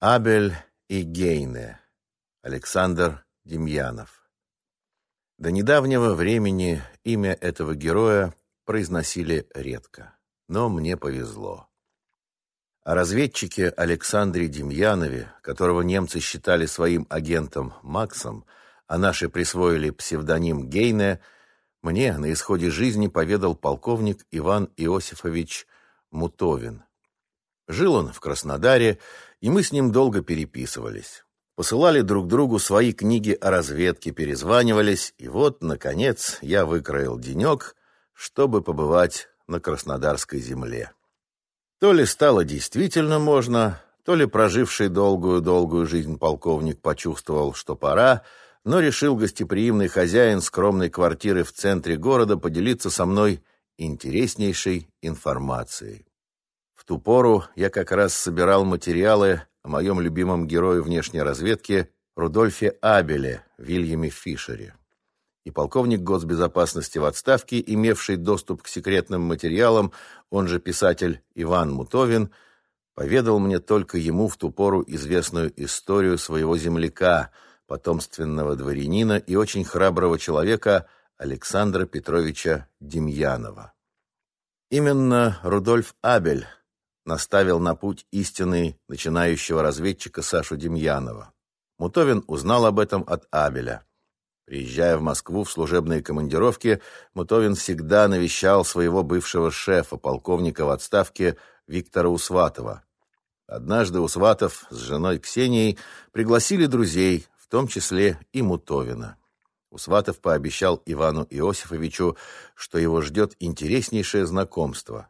Абель и Гейне. Александр Демьянов. До недавнего времени имя этого героя произносили редко, но мне повезло. О разведчике Александре Демьянове, которого немцы считали своим агентом Максом, а наши присвоили псевдоним Гейне, мне на исходе жизни поведал полковник Иван Иосифович Мутовин. Жил он в Краснодаре, и мы с ним долго переписывались. Посылали друг другу свои книги о разведке, перезванивались, и вот, наконец, я выкроил денек, чтобы побывать на Краснодарской земле. То ли стало действительно можно, то ли проживший долгую-долгую жизнь полковник почувствовал, что пора, но решил гостеприимный хозяин скромной квартиры в центре города поделиться со мной интереснейшей информацией. Ту пору я как раз собирал материалы о моем любимом герое внешней разведки Рудольфе Абеле, Вильяме Фишере. И полковник госбезопасности в отставке, имевший доступ к секретным материалам, он же писатель Иван Мутовин, поведал мне только ему в ту пору известную историю своего земляка, потомственного дворянина и очень храброго человека Александра Петровича Демьянова. Именно Рудольф Абель наставил на путь истинный начинающего разведчика Сашу Демьянова. Мутовин узнал об этом от Абеля. Приезжая в Москву в служебные командировки, Мутовин всегда навещал своего бывшего шефа, полковника в отставке Виктора Усватова. Однажды Усватов с женой Ксенией пригласили друзей, в том числе и Мутовина. Усватов пообещал Ивану Иосифовичу, что его ждет интереснейшее знакомство.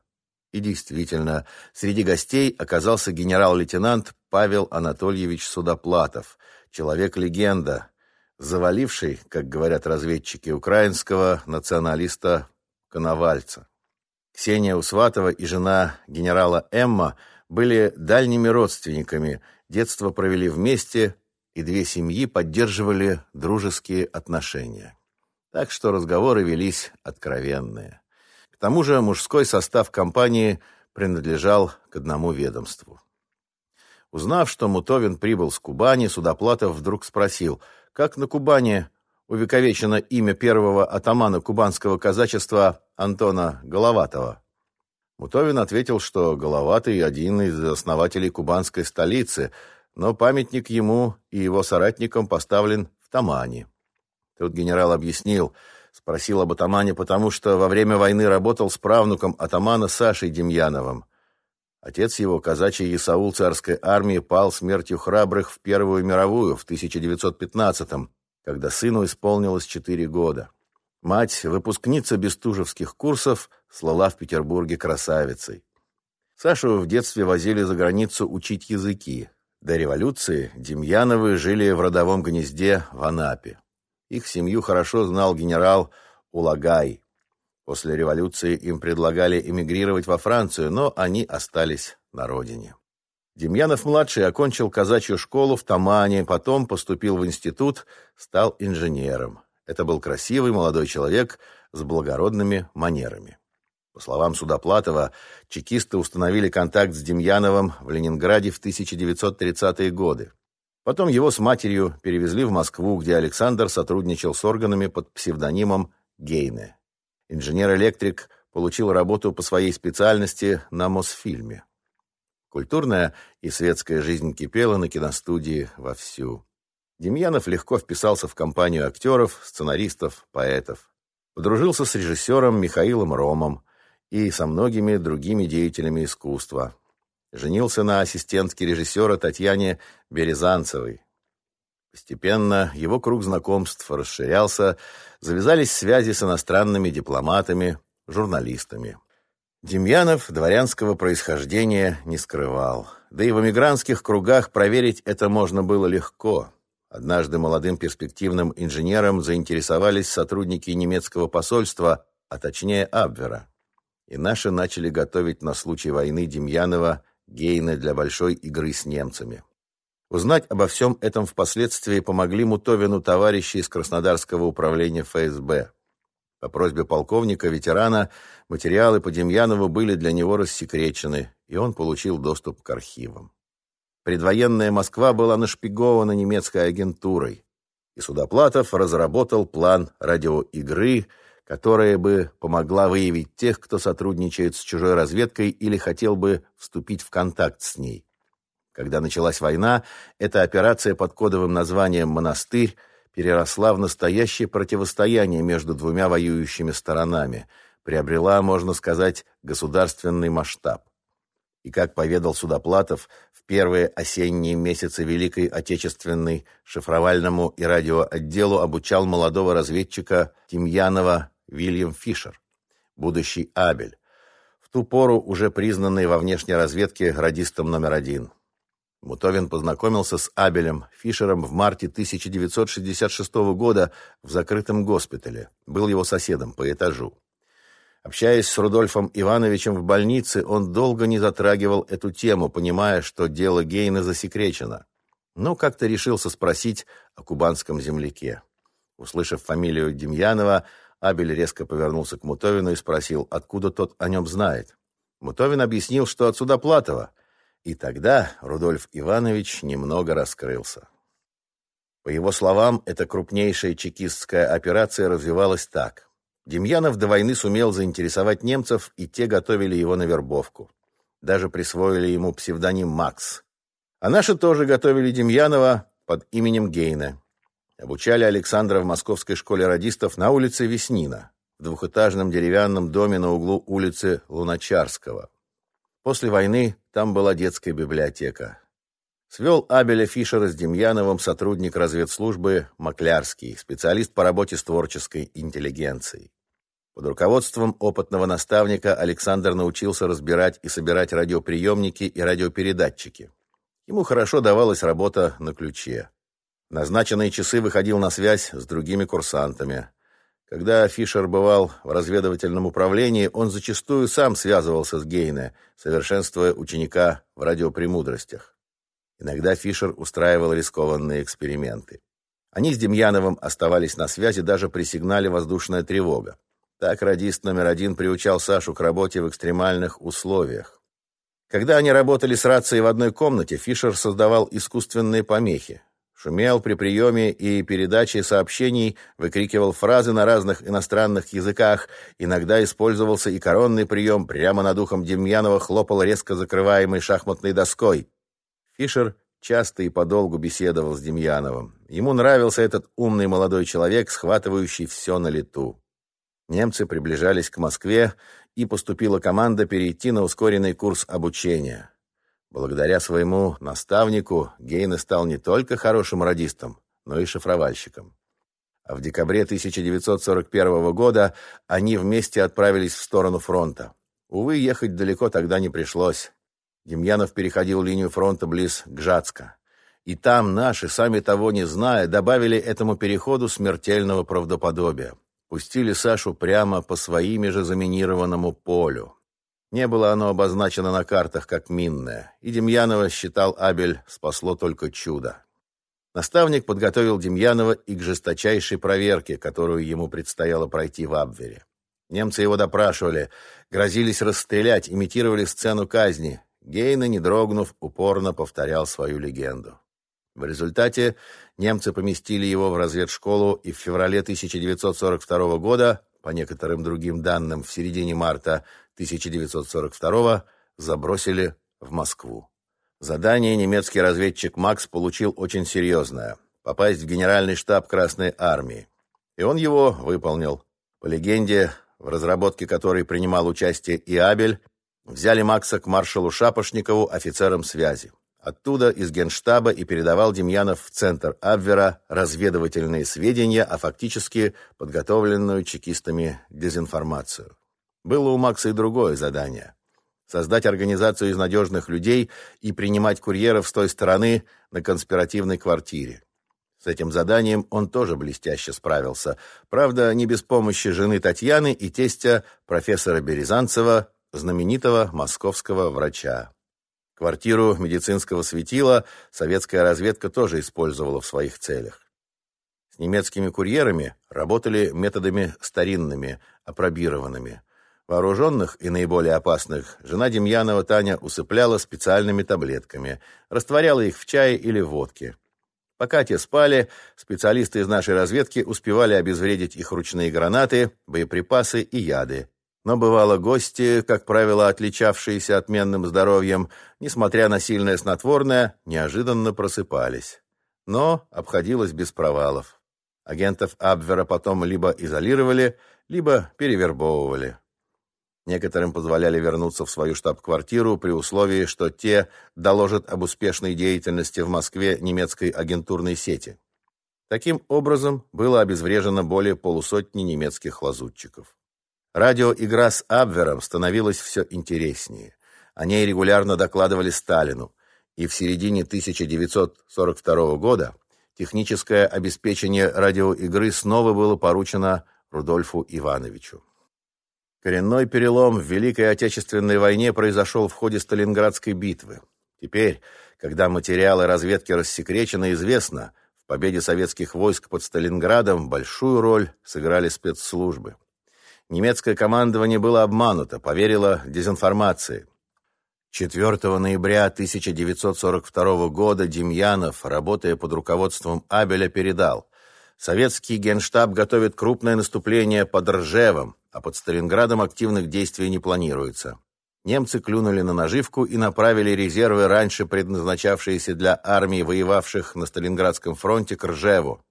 И действительно, среди гостей оказался генерал-лейтенант Павел Анатольевич Судоплатов, человек-легенда, заваливший, как говорят разведчики украинского, националиста Коновальца. Ксения Усватова и жена генерала Эмма были дальними родственниками, детство провели вместе, и две семьи поддерживали дружеские отношения. Так что разговоры велись откровенные. К тому же мужской состав компании принадлежал к одному ведомству. Узнав, что Мутовин прибыл с Кубани, Судоплатов вдруг спросил, как на Кубани увековечено имя первого атамана кубанского казачества Антона Головатого. Мутовин ответил, что Головатый – один из основателей кубанской столицы, но памятник ему и его соратникам поставлен в Тамане. Тут генерал объяснил – Спросил об атамане, потому что во время войны работал с правнуком атамана Сашей Демьяновым. Отец его, казачий Исаул царской армии, пал смертью храбрых в Первую мировую в 1915-м, когда сыну исполнилось четыре года. Мать, выпускница бестужевских курсов, слала в Петербурге красавицей. Сашу в детстве возили за границу учить языки. До революции Демьяновы жили в родовом гнезде в Анапе. Их семью хорошо знал генерал Улагай. После революции им предлагали эмигрировать во Францию, но они остались на родине. Демьянов-младший окончил казачью школу в Тамане, потом поступил в институт, стал инженером. Это был красивый молодой человек с благородными манерами. По словам Судоплатова, чекисты установили контакт с Демьяновым в Ленинграде в 1930-е годы. Потом его с матерью перевезли в Москву, где Александр сотрудничал с органами под псевдонимом Гейне. Инженер-электрик получил работу по своей специальности на Мосфильме. Культурная и светская жизнь кипела на киностудии вовсю. Демьянов легко вписался в компанию актеров, сценаристов, поэтов. Подружился с режиссером Михаилом Ромом и со многими другими деятелями искусства, Женился на ассистентке режиссера Татьяне Березанцевой. Постепенно его круг знакомств расширялся, завязались связи с иностранными дипломатами, журналистами. Демьянов дворянского происхождения не скрывал. Да и в эмигрантских кругах проверить это можно было легко. Однажды молодым перспективным инженером заинтересовались сотрудники немецкого посольства, а точнее Абвера. И наши начали готовить на случай войны Демьянова Гейна для большой игры с немцами. Узнать обо всем этом впоследствии помогли Мутовину товарищи из Краснодарского управления ФСБ. По просьбе полковника-ветерана материалы по Демьянову были для него рассекречены, и он получил доступ к архивам. предвоенная Москва была нашпигована немецкой агентурой, и Судоплатов разработал план радиоигры, которая бы помогла выявить тех, кто сотрудничает с чужой разведкой или хотел бы вступить в контакт с ней. Когда началась война, эта операция под кодовым названием «Монастырь» переросла в настоящее противостояние между двумя воюющими сторонами, приобрела, можно сказать, государственный масштаб. И, как поведал Судоплатов, в первые осенние месяцы Великой Отечественной шифровальному и радиоотделу обучал молодого разведчика Тимьянова Вильям Фишер, будущий Абель, в ту пору уже признанный во внешней разведке радистом номер один. Мутовин познакомился с Абелем Фишером в марте 1966 года в закрытом госпитале. Был его соседом по этажу. Общаясь с Рудольфом Ивановичем в больнице, он долго не затрагивал эту тему, понимая, что дело Гейна засекречено. Но как-то решился спросить о кубанском земляке. Услышав фамилию Демьянова, Абель резко повернулся к Мутовину и спросил, откуда тот о нем знает. Мутовин объяснил, что от Судоплатова, и тогда Рудольф Иванович немного раскрылся. По его словам, эта крупнейшая чекистская операция развивалась так. Демьянов до войны сумел заинтересовать немцев, и те готовили его на вербовку. Даже присвоили ему псевдоним Макс. А наши тоже готовили Демьянова под именем Гейна. Обучали Александра в московской школе радистов на улице Веснина, в двухэтажном деревянном доме на углу улицы Луначарского. После войны там была детская библиотека. Свел Абеля Фишера с Демьяновым сотрудник разведслужбы Маклярский, специалист по работе с творческой интеллигенцией. Под руководством опытного наставника Александр научился разбирать и собирать радиоприемники и радиопередатчики. Ему хорошо давалась работа на ключе. Назначенные часы выходил на связь с другими курсантами. Когда Фишер бывал в разведывательном управлении, он зачастую сам связывался с Гейне, совершенствуя ученика в радиопремудростях. Иногда Фишер устраивал рискованные эксперименты. Они с Демьяновым оставались на связи даже при сигнале «воздушная тревога». Так радист номер один приучал Сашу к работе в экстремальных условиях. Когда они работали с рацией в одной комнате, Фишер создавал искусственные помехи. Шумел при приеме и передаче сообщений, выкрикивал фразы на разных иностранных языках. Иногда использовался и коронный прием. Прямо над ухом Демьянова хлопал резко закрываемой шахматной доской. Фишер часто и подолгу беседовал с Демьяновым. Ему нравился этот умный молодой человек, схватывающий все на лету. Немцы приближались к Москве, и поступила команда перейти на ускоренный курс обучения. Благодаря своему наставнику Гейне стал не только хорошим радистом, но и шифровальщиком. А в декабре 1941 года они вместе отправились в сторону фронта. Увы, ехать далеко тогда не пришлось. Демьянов переходил линию фронта близ Гжатска. И там наши, сами того не зная, добавили этому переходу смертельного правдоподобия. Пустили Сашу прямо по своими же заминированному полю. Не было оно обозначено на картах как минное, и Демьянова, считал Абель, спасло только чудо. Наставник подготовил Демьянова и к жесточайшей проверке, которую ему предстояло пройти в Абвере. Немцы его допрашивали, грозились расстрелять, имитировали сцену казни. Гейна, не дрогнув, упорно повторял свою легенду. В результате немцы поместили его в разведшколу и в феврале 1942 года, по некоторым другим данным, в середине марта 1942 забросили в Москву. Задание немецкий разведчик Макс получил очень серьезное – попасть в генеральный штаб Красной Армии. И он его выполнил. По легенде, в разработке которой принимал участие и Абель, взяли Макса к маршалу Шапошникову офицером связи. Оттуда из генштаба и передавал Демьянов в центр Абвера разведывательные сведения, а фактически подготовленную чекистами дезинформацию. Было у Макса и другое задание – создать организацию из надежных людей и принимать курьеров с той стороны на конспиративной квартире. С этим заданием он тоже блестяще справился. Правда, не без помощи жены Татьяны и тестя профессора Березанцева, знаменитого московского врача. Квартиру медицинского светила советская разведка тоже использовала в своих целях. С немецкими курьерами работали методами старинными, апробированными. Вооруженных и наиболее опасных жена Демьянова Таня усыпляла специальными таблетками, растворяла их в чае или водке. Пока те спали, специалисты из нашей разведки успевали обезвредить их ручные гранаты, боеприпасы и яды. Но бывало гости, как правило, отличавшиеся отменным здоровьем, несмотря на сильное снотворное, неожиданно просыпались. Но обходилось без провалов. Агентов Абвера потом либо изолировали, либо перевербовывали. Некоторым позволяли вернуться в свою штаб-квартиру при условии, что те доложат об успешной деятельности в Москве немецкой агентурной сети. Таким образом, было обезврежено более полусотни немецких лазутчиков. Радиоигра с Абвером становилась все интереснее. О ней регулярно докладывали Сталину, и в середине 1942 года техническое обеспечение радиоигры снова было поручено Рудольфу Ивановичу. Коренной перелом в Великой Отечественной войне произошел в ходе Сталинградской битвы. Теперь, когда материалы разведки рассекречены, известно, в победе советских войск под Сталинградом большую роль сыграли спецслужбы. Немецкое командование было обмануто, поверило дезинформации. 4 ноября 1942 года Демьянов, работая под руководством Абеля, передал «Советский генштаб готовит крупное наступление под Ржевом, а под Сталинградом активных действий не планируется. Немцы клюнули на наживку и направили резервы, раньше предназначавшиеся для армий, воевавших на Сталинградском фронте, к Ржеву.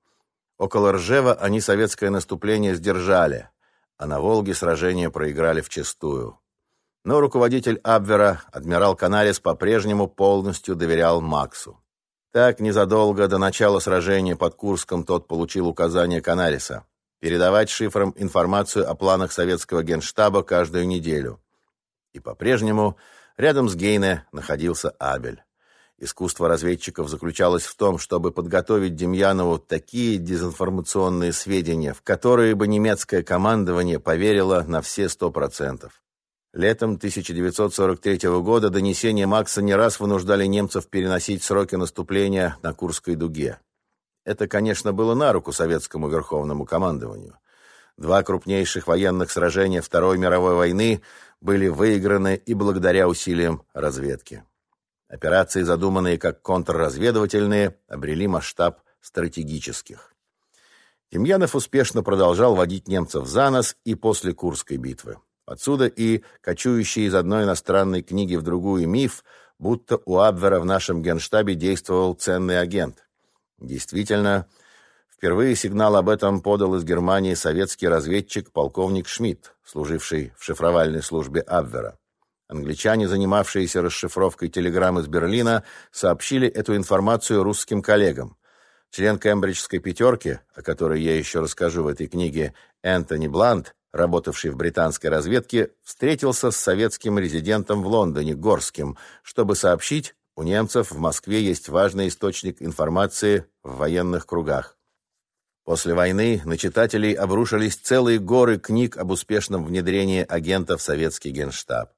Около Ржева они советское наступление сдержали, а на Волге сражение проиграли вчистую. Но руководитель Абвера, адмирал Канарис, по-прежнему полностью доверял Максу. Так, незадолго до начала сражения под Курском тот получил указание Канариса передавать шифрам информацию о планах советского генштаба каждую неделю. И по-прежнему рядом с Гейне находился Абель. Искусство разведчиков заключалось в том, чтобы подготовить Демьянову такие дезинформационные сведения, в которые бы немецкое командование поверило на все сто процентов. Летом 1943 года донесения Макса не раз вынуждали немцев переносить сроки наступления на Курской дуге. Это, конечно, было на руку советскому верховному командованию. Два крупнейших военных сражения Второй мировой войны были выиграны и благодаря усилиям разведки. Операции, задуманные как контрразведывательные, обрели масштаб стратегических. Демьянов успешно продолжал водить немцев за нос и после Курской битвы. Отсюда и кочующий из одной иностранной книги в другую миф, будто у Абвера в нашем генштабе действовал ценный агент. Действительно, впервые сигнал об этом подал из Германии советский разведчик полковник Шмидт, служивший в шифровальной службе Абвера. Англичане, занимавшиеся расшифровкой телеграмм из Берлина, сообщили эту информацию русским коллегам. Член Кембриджской пятерки, о которой я еще расскажу в этой книге, Энтони Блант, работавший в британской разведке, встретился с советским резидентом в Лондоне, Горским, чтобы сообщить у немцев в Москве есть важный источник информации в военных кругах. После войны на читателей обрушились целые горы книг об успешном внедрении агентов в советский генштаб.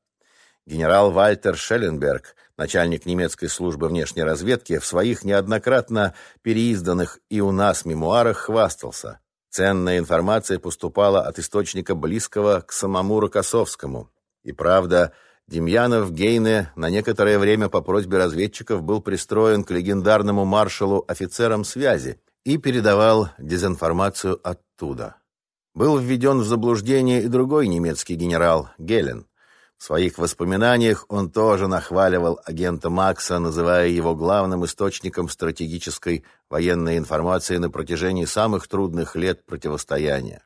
Генерал Вальтер Шелленберг, начальник немецкой службы внешней разведки, в своих неоднократно переизданных и у нас мемуарах хвастался. Ценная информация поступала от источника близкого к самому Рокоссовскому. И правда, Демьянов Гейне на некоторое время по просьбе разведчиков был пристроен к легендарному маршалу офицерам связи и передавал дезинформацию оттуда. Был введен в заблуждение и другой немецкий генерал Гелен. В своих воспоминаниях он тоже нахваливал агента Макса, называя его главным источником стратегической военной информации на протяжении самых трудных лет противостояния.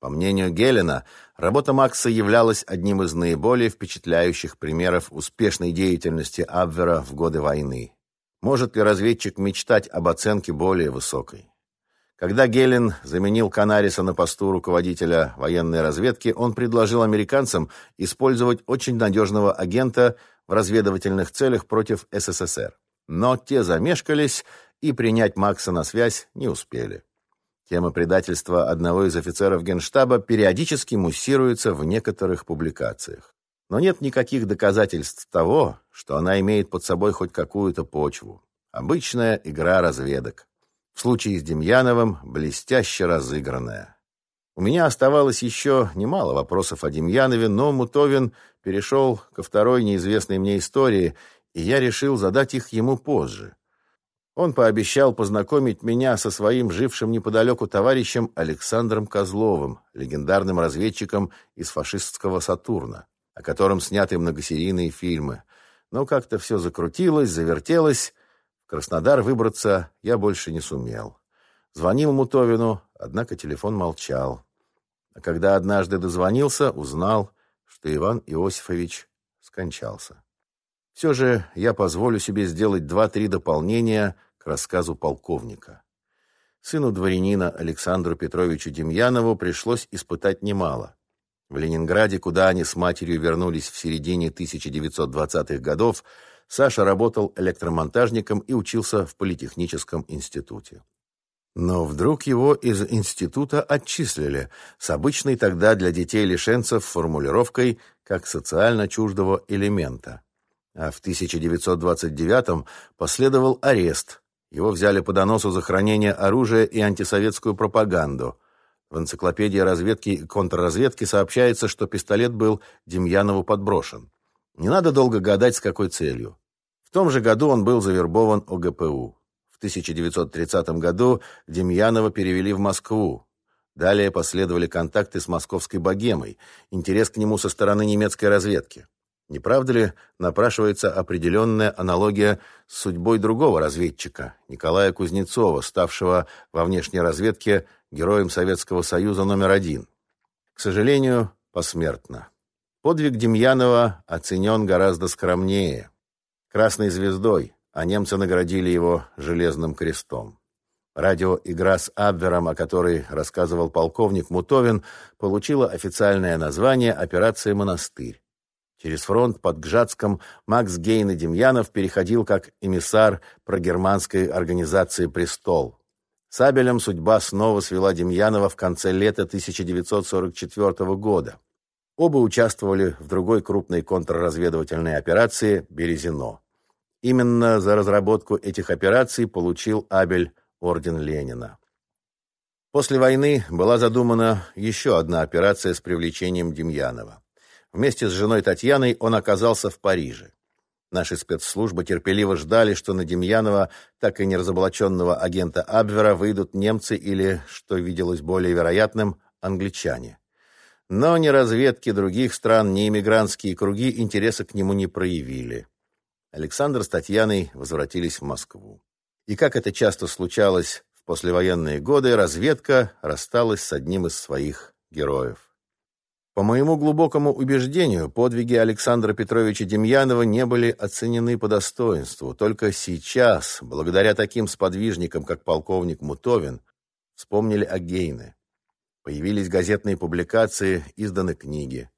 По мнению Гелена, работа Макса являлась одним из наиболее впечатляющих примеров успешной деятельности Абвера в годы войны. Может ли разведчик мечтать об оценке более высокой? Когда Гелен заменил Канариса на посту руководителя военной разведки, он предложил американцам использовать очень надежного агента в разведывательных целях против СССР. Но те замешкались и принять Макса на связь не успели. Тема предательства одного из офицеров Генштаба периодически муссируется в некоторых публикациях. Но нет никаких доказательств того, что она имеет под собой хоть какую-то почву. Обычная игра разведок. В случае с Демьяновым блестяще разыгранная. У меня оставалось еще немало вопросов о Демьянове, но Мутовин перешел ко второй неизвестной мне истории, и я решил задать их ему позже. Он пообещал познакомить меня со своим жившим неподалеку товарищем Александром Козловым, легендарным разведчиком из фашистского «Сатурна», о котором сняты многосерийные фильмы. Но как-то все закрутилось, завертелось. В Краснодар выбраться я больше не сумел. Звонил Мутовину, однако телефон молчал. А когда однажды дозвонился, узнал, что Иван Иосифович скончался. Все же я позволю себе сделать два-три дополнения к рассказу полковника. Сыну дворянина Александру Петровичу Демьянову пришлось испытать немало. В Ленинграде, куда они с матерью вернулись в середине 1920-х годов, Саша работал электромонтажником и учился в Политехническом институте. Но вдруг его из института отчислили с обычной тогда для детей-лишенцев формулировкой как социально чуждого элемента. А в 1929-м последовал арест. Его взяли по доносу за хранение оружия и антисоветскую пропаганду. В энциклопедии разведки и контрразведки сообщается, что пистолет был Демьянову подброшен. Не надо долго гадать, с какой целью. В том же году он был завербован ОГПУ. В 1930 году Демьянова перевели в Москву. Далее последовали контакты с московской богемой, интерес к нему со стороны немецкой разведки. Не правда ли напрашивается определенная аналогия с судьбой другого разведчика, Николая Кузнецова, ставшего во внешней разведке героем Советского Союза номер один? К сожалению, посмертно. Подвиг Демьянова оценен гораздо скромнее. Красной звездой, а немцы наградили его Железным крестом. Радиоигра с Абвером, о которой рассказывал полковник Мутовин, получила официальное название «Операция «Монастырь». Через фронт под Гжатском Макс Гейн и Демьянов переходил как эмиссар прогерманской организации «Престол». Сабелем судьба снова свела Демьянова в конце лета 1944 года. Оба участвовали в другой крупной контрразведывательной операции «Березино». Именно за разработку этих операций получил Абель орден Ленина. После войны была задумана еще одна операция с привлечением Демьянова. Вместе с женой Татьяной он оказался в Париже. Наши спецслужбы терпеливо ждали, что на Демьянова, так и неразоблаченного агента Абвера, выйдут немцы или, что виделось более вероятным, англичане. Но ни разведки других стран, ни иммигрантские круги интереса к нему не проявили. Александр с Татьяной возвратились в Москву. И как это часто случалось в послевоенные годы, разведка рассталась с одним из своих героев. По моему глубокому убеждению, подвиги Александра Петровича Демьянова не были оценены по достоинству. Только сейчас, благодаря таким сподвижникам, как полковник Мутовин, вспомнили о Гейне. Появились газетные публикации, изданы книги.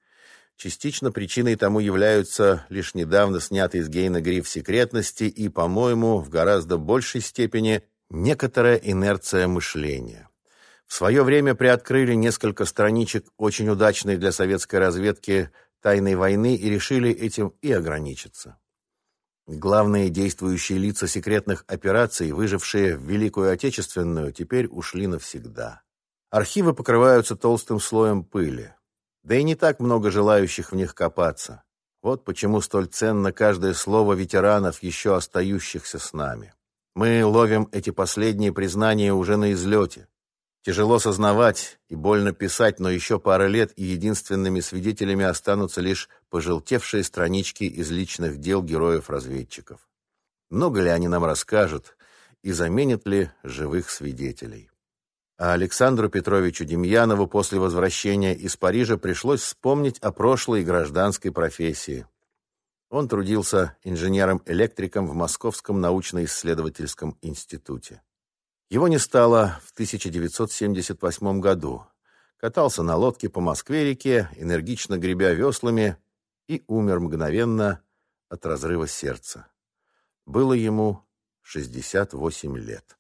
Частично причиной тому являются лишь недавно снятый из Гейна гриф секретности и, по-моему, в гораздо большей степени некоторая инерция мышления. В свое время приоткрыли несколько страничек очень удачной для советской разведки тайной войны и решили этим и ограничиться. Главные действующие лица секретных операций, выжившие в Великую Отечественную, теперь ушли навсегда. Архивы покрываются толстым слоем пыли. Да и не так много желающих в них копаться. Вот почему столь ценно каждое слово ветеранов, еще остающихся с нами. Мы ловим эти последние признания уже на излете. Тяжело сознавать и больно писать, но еще пара лет, и единственными свидетелями останутся лишь пожелтевшие странички из личных дел героев-разведчиков. Много ли они нам расскажут и заменят ли живых свидетелей? А Александру Петровичу Демьянову после возвращения из Парижа пришлось вспомнить о прошлой гражданской профессии. Он трудился инженером-электриком в Московском научно-исследовательском институте. Его не стало в 1978 году. Катался на лодке по Москве-реке, энергично гребя веслами, и умер мгновенно от разрыва сердца. Было ему 68 лет.